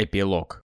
Эпилог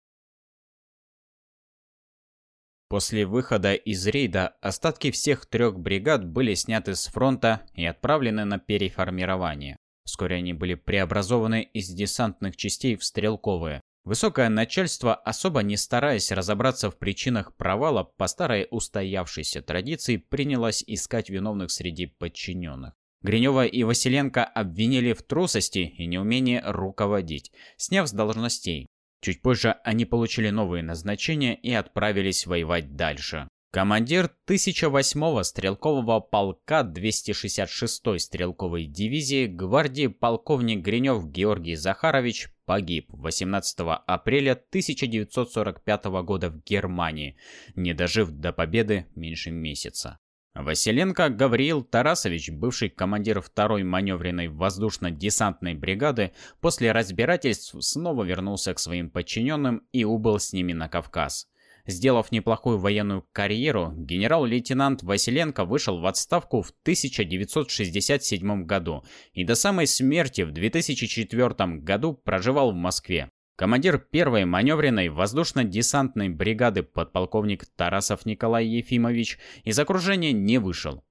После выхода из рейда остатки всех трех бригад были сняты с фронта и отправлены на переформирование. Вскоре они были преобразованы из десантных частей в стрелковые. Высокое начальство, особо не стараясь разобраться в причинах провала, по старой устоявшейся традиции принялось искать виновных среди подчиненных. Гринева и Василенко обвинили в трусости и неумении руководить, сняв с должностей. Чуть позже они получили новые назначения и отправились воевать дальше. Командир 1008-го стрелкового полка 266-й стрелковой дивизии гвардии полковник Гринев Георгий Захарович погиб 18 апреля 1945 года в Германии, не дожив до победы меньше месяца. Василенко Гавриил Тарасович, бывший командир второй маневренной воздушно-десантной бригады, после разбирательств снова вернулся к своим подчиненным и убыл с ними на Кавказ. Сделав неплохую военную карьеру, генерал-лейтенант Василенко вышел в отставку в 1967 году и до самой смерти в 2004 году проживал в Москве. Командир первой маневренной воздушно-десантной бригады подполковник Тарасов Николай Ефимович из окружения не вышел.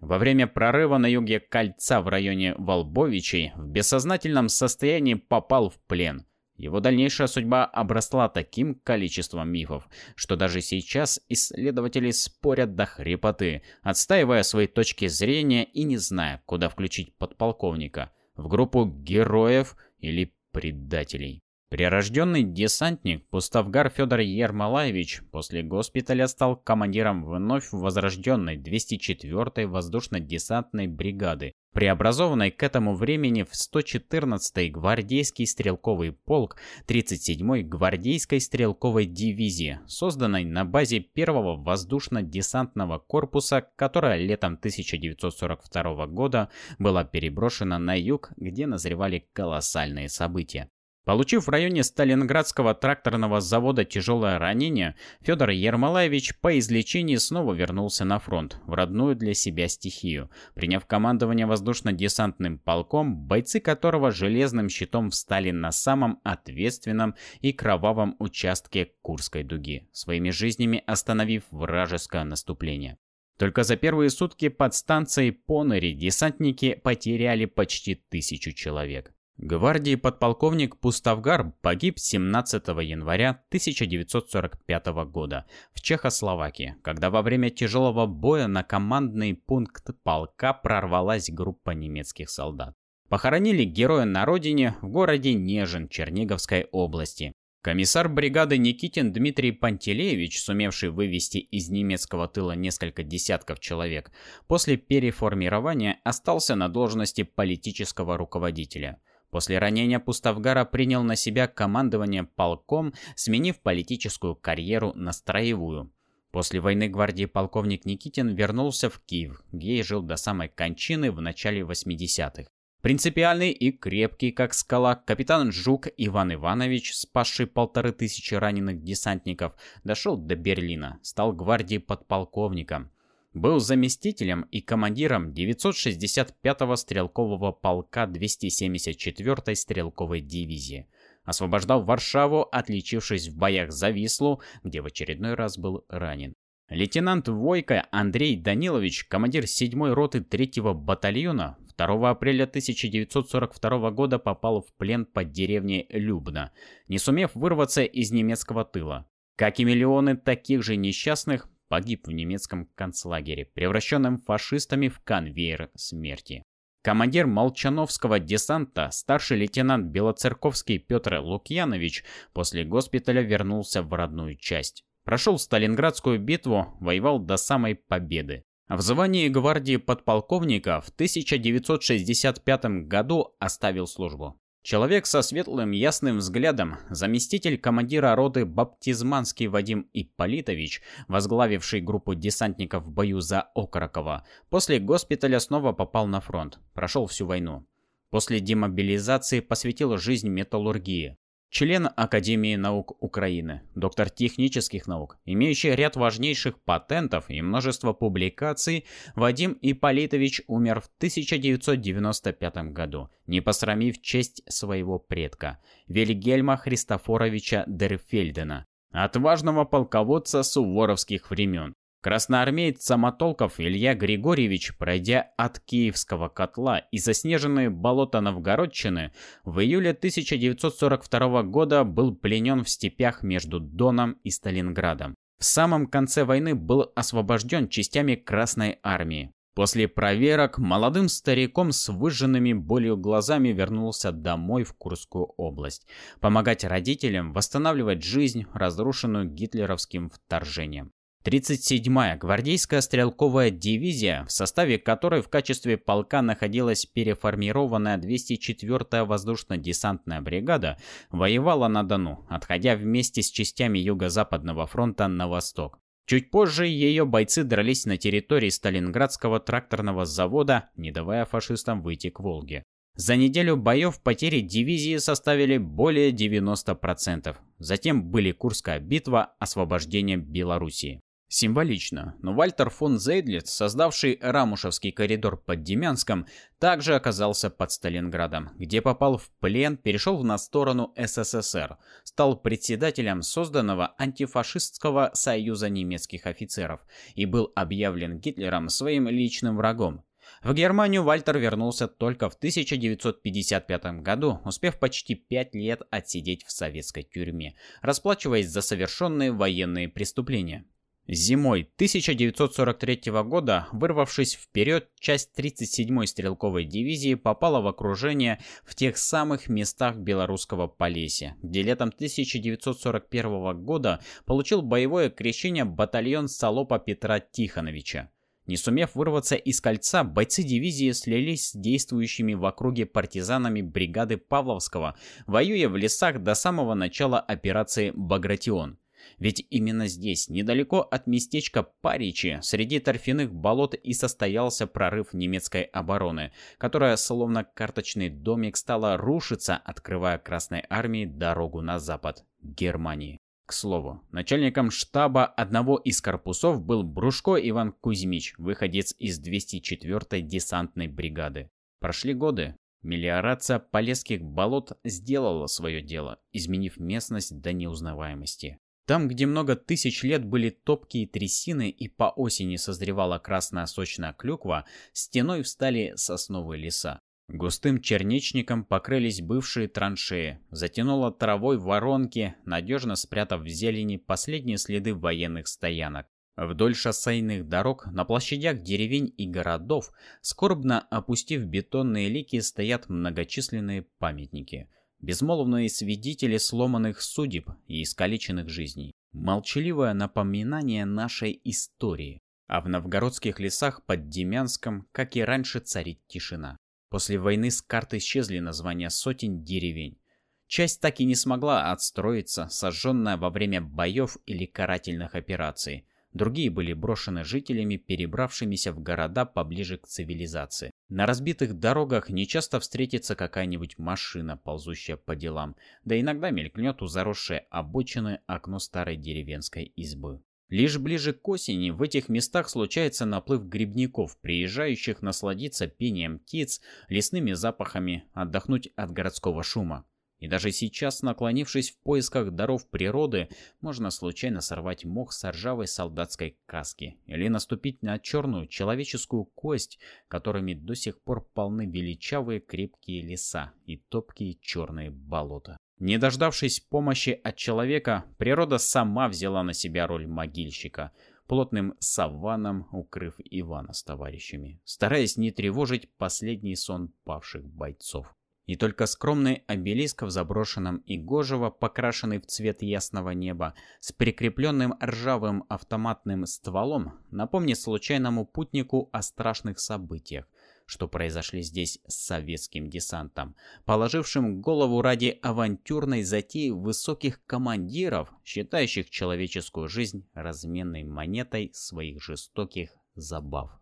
Во время прорыва на юге Кольца в районе Волбовичей в бессознательном состоянии попал в плен. Его дальнейшая судьба обросла таким количеством мифов, что даже сейчас исследователи спорят до хрипоты, отстаивая свои точки зрения и не зная, куда включить подполковника – в группу героев или предателей. Прирожденный десантник Пуставгар Федор Ермолаевич после госпиталя стал командиром вновь возрожденной 204-й воздушно-десантной бригады, преобразованной к этому времени в 114-й гвардейский стрелковый полк 37-й гвардейской стрелковой дивизии, созданной на базе первого воздушно-десантного корпуса, которая летом 1942 года была переброшена на юг, где назревали колоссальные события. Получив в районе Сталинградского тракторного завода тяжелое ранение, Федор Ермолаевич по излечении снова вернулся на фронт, в родную для себя стихию, приняв командование воздушно-десантным полком, бойцы которого железным щитом встали на самом ответственном и кровавом участке Курской дуги, своими жизнями остановив вражеское наступление. Только за первые сутки под станцией Понери десантники потеряли почти тысячу человек. Гвардии подполковник Пуставгар погиб 17 января 1945 года в Чехословакии, когда во время тяжелого боя на командный пункт полка прорвалась группа немецких солдат. Похоронили героя на родине в городе Нежин Черниговской области. Комиссар бригады Никитин Дмитрий Пантелеевич, сумевший вывести из немецкого тыла несколько десятков человек, после переформирования остался на должности политического руководителя – После ранения Пуставгара принял на себя командование полком, сменив политическую карьеру на строевую. После войны гвардии полковник Никитин вернулся в Киев, где и жил до самой кончины в начале 80-х. Принципиальный и крепкий, как скала, капитан Жук Иван Иванович, спасший полторы тысячи раненых десантников, дошел до Берлина, стал гвардией подполковником – был заместителем и командиром 965-го стрелкового полка 274-й стрелковой дивизии. Освобождал Варшаву, отличившись в боях за Вислу, где в очередной раз был ранен. Лейтенант Войко Андрей Данилович, командир 7-й роты 3-го батальона, 2 апреля 1942 года попал в плен под деревней Любна, не сумев вырваться из немецкого тыла. Как и миллионы таких же несчастных, погиб в немецком концлагере, превращенном фашистами в конвейер смерти. Командир Молчановского десанта, старший лейтенант Белоцерковский Петр Лукьянович, после госпиталя вернулся в родную часть. Прошел Сталинградскую битву, воевал до самой победы. В звании гвардии подполковника в 1965 году оставил службу. Человек со светлым ясным взглядом, заместитель командира роты Баптизманский Вадим Ипполитович, возглавивший группу десантников в бою за Окороково, после госпиталя снова попал на фронт, прошел всю войну. После демобилизации посвятил жизнь металлургии. Член Академии наук Украины, доктор технических наук, имеющий ряд важнейших патентов и множество публикаций, Вадим Ипполитович умер в 1995 году, не посрамив честь своего предка, Вильгельма Христофоровича Дерфельдена, отважного полководца суворовских времен, Красноармеец Самотолков Илья Григорьевич, пройдя от Киевского котла и заснеженные болота Новгородчины, в июле 1942 года был пленен в степях между Доном и Сталинградом. В самом конце войны был освобожден частями Красной Армии. После проверок молодым стариком с выжженными болью глазами вернулся домой в Курскую область, помогать родителям восстанавливать жизнь, разрушенную гитлеровским вторжением. 37-я гвардейская стрелковая дивизия, в составе которой в качестве полка находилась переформированная 204-я воздушно-десантная бригада, воевала на Дону, отходя вместе с частями Юго-Западного фронта на восток. Чуть позже ее бойцы дрались на территории Сталинградского тракторного завода, не давая фашистам выйти к Волге. За неделю боев потери дивизии составили более 90%. Затем были Курская битва, освобождение Белоруссии. Символично, но Вальтер фон Зейдлиц, создавший Рамушевский коридор под Демянском, также оказался под Сталинградом, где попал в плен, перешел на сторону СССР, стал председателем созданного антифашистского союза немецких офицеров и был объявлен Гитлером своим личным врагом. В Германию Вальтер вернулся только в 1955 году, успев почти пять лет отсидеть в советской тюрьме, расплачиваясь за совершенные военные преступления. Зимой 1943 года, вырвавшись вперед, часть 37-й стрелковой дивизии попала в окружение в тех самых местах белорусского Полесья, где летом 1941 года получил боевое крещение батальон Солопа Петра Тихоновича. Не сумев вырваться из кольца, бойцы дивизии слились с действующими в округе партизанами бригады Павловского, воюя в лесах до самого начала операции «Багратион». Ведь именно здесь, недалеко от местечка Паричи, среди торфяных болот и состоялся прорыв немецкой обороны, которая, словно карточный домик, стала рушиться, открывая Красной Армии дорогу на запад, Германии. К слову, начальником штаба одного из корпусов был Брушко Иван Кузьмич, выходец из 204-й десантной бригады. Прошли годы. Мелиорация Полесских болот сделала свое дело, изменив местность до неузнаваемости. Там, где много тысяч лет были топкие трясины и по осени созревала красная сочная клюква, стеной встали сосновые леса. Густым черничником покрылись бывшие траншеи, затянуло травой воронки, надежно спрятав в зелени последние следы военных стоянок. Вдоль шоссейных дорог, на площадях деревень и городов, скорбно опустив бетонные лики, стоят многочисленные памятники – безмолвные свидетели сломанных судеб и искалеченных жизней, молчаливое напоминание нашей истории. А в новгородских лесах под Демянском, как и раньше, царит тишина. После войны с карты исчезли названия сотен деревень. Часть так и не смогла отстроиться, сожженная во время боев или карательных операций. Другие были брошены жителями, перебравшимися в города поближе к цивилизации. На разбитых дорогах нечасто встретится какая-нибудь машина, ползущая по делам, да иногда мелькнет у заросшей обочины окно старой деревенской избы. Лишь ближе к осени в этих местах случается наплыв грибников, приезжающих насладиться пением птиц, лесными запахами, отдохнуть от городского шума. И даже сейчас, наклонившись в поисках даров природы, можно случайно сорвать мох с ржавой солдатской каски или наступить на черную человеческую кость, которыми до сих пор полны величавые крепкие леса и топкие черные болота. Не дождавшись помощи от человека, природа сама взяла на себя роль могильщика, плотным саваном укрыв Ивана с товарищами, стараясь не тревожить последний сон павших бойцов. И только скромный обелиск в заброшенном Игожево, покрашенный в цвет ясного неба, с прикрепленным ржавым автоматным стволом, напомнит случайному путнику о страшных событиях, что произошли здесь с советским десантом, положившим голову ради авантюрной затеи высоких командиров, считающих человеческую жизнь разменной монетой своих жестоких забав.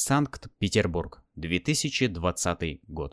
Санкт-Петербург, 2020 год.